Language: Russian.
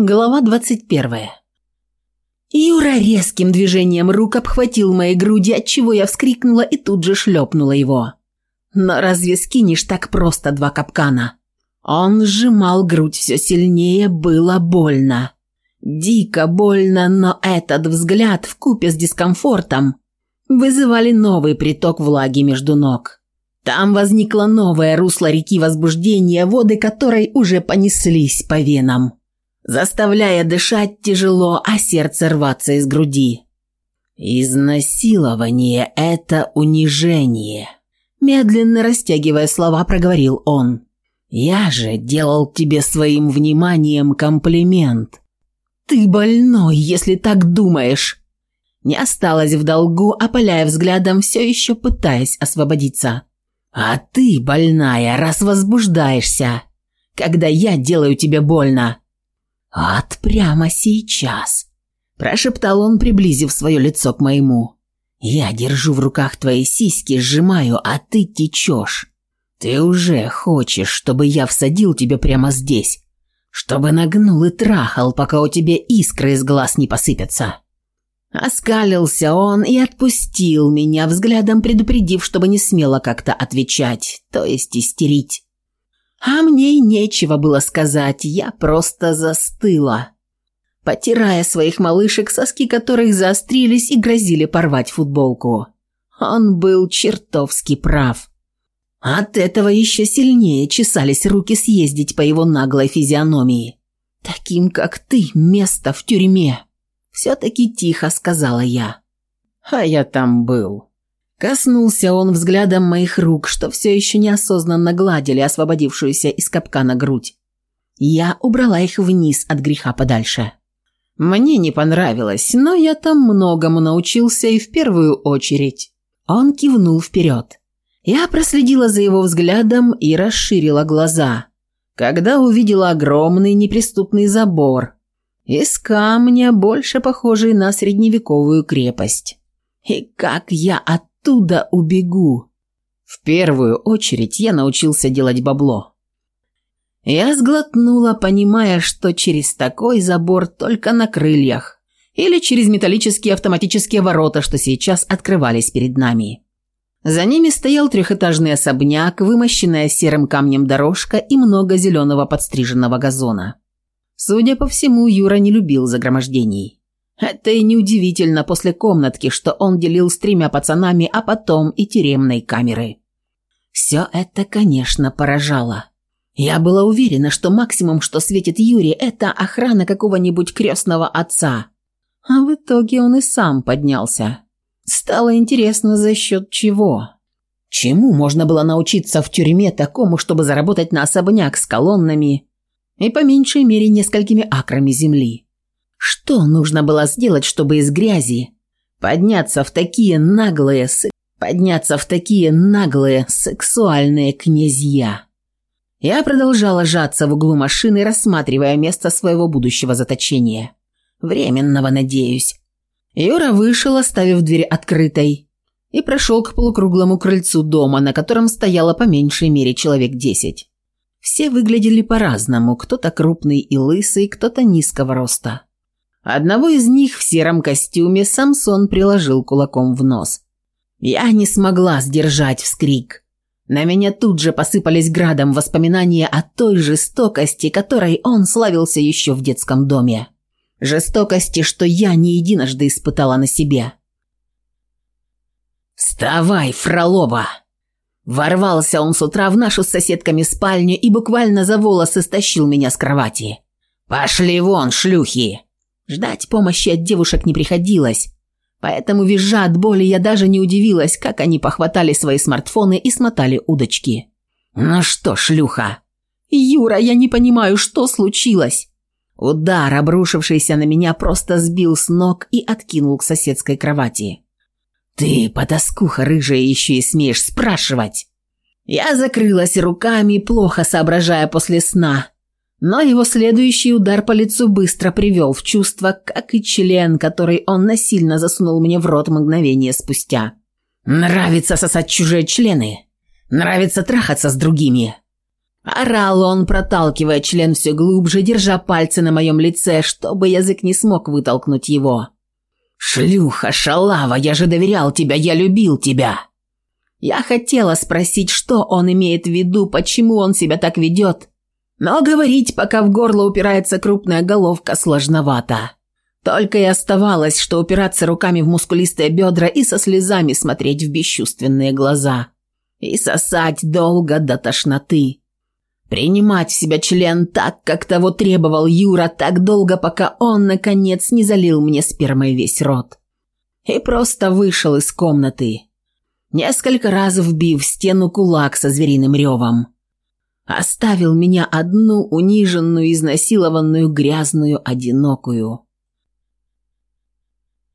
Глава 21. Юра резким движением рук обхватил мои груди, от чего я вскрикнула и тут же шлепнула его. Но разве скинешь так просто два капкана? Он сжимал грудь все сильнее, было больно. Дико больно, но этот взгляд в купе с дискомфортом вызывали новый приток влаги между ног. Там возникло новое русло реки возбуждения, воды которой уже понеслись по венам заставляя дышать тяжело, а сердце рваться из груди. «Изнасилование – это унижение», – медленно растягивая слова, проговорил он. «Я же делал тебе своим вниманием комплимент». «Ты больной, если так думаешь!» Не осталась в долгу, опаляя взглядом, все еще пытаясь освободиться. «А ты больная, раз возбуждаешься, когда я делаю тебе больно!» «Ад прямо сейчас!» Прошептал он, приблизив свое лицо к моему. «Я держу в руках твои сиськи, сжимаю, а ты течешь. Ты уже хочешь, чтобы я всадил тебя прямо здесь, чтобы нагнул и трахал, пока у тебя искры из глаз не посыпятся». Оскалился он и отпустил меня, взглядом предупредив, чтобы не смело как-то отвечать, то есть истерить. А мне нечего было сказать, я просто застыла. Потирая своих малышек, соски которых заострились и грозили порвать футболку. Он был чертовски прав. От этого еще сильнее чесались руки съездить по его наглой физиономии. «Таким, как ты, место в тюрьме!» Все-таки тихо сказала я. «А я там был», Коснулся он взглядом моих рук, что все еще неосознанно гладили а освободившуюся из капка на грудь. Я убрала их вниз от греха подальше. Мне не понравилось, но я там многому научился и в первую очередь. Он кивнул вперед. Я проследила за его взглядом и расширила глаза, когда увидела огромный неприступный забор из камня, больше похожий на средневековую крепость. И как я от оттуда убегу. В первую очередь я научился делать бабло. Я сглотнула, понимая, что через такой забор только на крыльях или через металлические автоматические ворота, что сейчас открывались перед нами. За ними стоял трехэтажный особняк, вымощенная серым камнем дорожка и много зеленого подстриженного газона. Судя по всему, Юра не любил загромождений. Это и неудивительно после комнатки, что он делил с тремя пацанами, а потом и тюремной камеры. Все это, конечно, поражало. Я была уверена, что максимум, что светит Юрий, это охрана какого-нибудь крестного отца. А в итоге он и сам поднялся. Стало интересно, за счет чего. Чему можно было научиться в тюрьме такому, чтобы заработать на особняк с колоннами и по меньшей мере несколькими акрами земли? Что нужно было сделать, чтобы из грязи подняться в такие наглые, подняться в такие наглые сексуальные князья? Я продолжала жаться в углу машины, рассматривая место своего будущего заточения. Временного, надеюсь. Юра вышел, оставив дверь открытой, и прошел к полукруглому крыльцу дома, на котором стояло по меньшей мере человек десять. Все выглядели по-разному, кто-то крупный и лысый, кто-то низкого роста. Одного из них в сером костюме Самсон приложил кулаком в нос. Я не смогла сдержать вскрик. На меня тут же посыпались градом воспоминания о той жестокости, которой он славился еще в детском доме. Жестокости, что я не единожды испытала на себе. «Вставай, Фролова!» Ворвался он с утра в нашу с соседками спальню и буквально за волосы стащил меня с кровати. «Пошли вон, шлюхи!» Ждать помощи от девушек не приходилось. Поэтому визжа от боли я даже не удивилась, как они похватали свои смартфоны и смотали удочки. «Ну что, шлюха?» «Юра, я не понимаю, что случилось?» Удар, обрушившийся на меня, просто сбил с ног и откинул к соседской кровати. «Ты, подоскуха рыжая, еще и смеешь спрашивать!» Я закрылась руками, плохо соображая после сна, но его следующий удар по лицу быстро привел в чувство, как и член, который он насильно засунул мне в рот мгновение спустя. «Нравится сосать чужие члены. Нравится трахаться с другими». Орал он, проталкивая член все глубже, держа пальцы на моем лице, чтобы язык не смог вытолкнуть его. «Шлюха, шалава, я же доверял тебя, я любил тебя!» Я хотела спросить, что он имеет в виду, почему он себя так ведет, но говорить, пока в горло упирается крупная головка, сложновато. Только и оставалось, что упираться руками в мускулистые бедра и со слезами смотреть в бесчувственные глаза. И сосать долго до тошноты. Принимать в себя член так, как того требовал Юра, так долго, пока он, наконец, не залил мне спермой весь рот. И просто вышел из комнаты, несколько раз вбив в стену кулак со звериным ревом оставил меня одну униженную, изнасилованную, грязную, одинокую.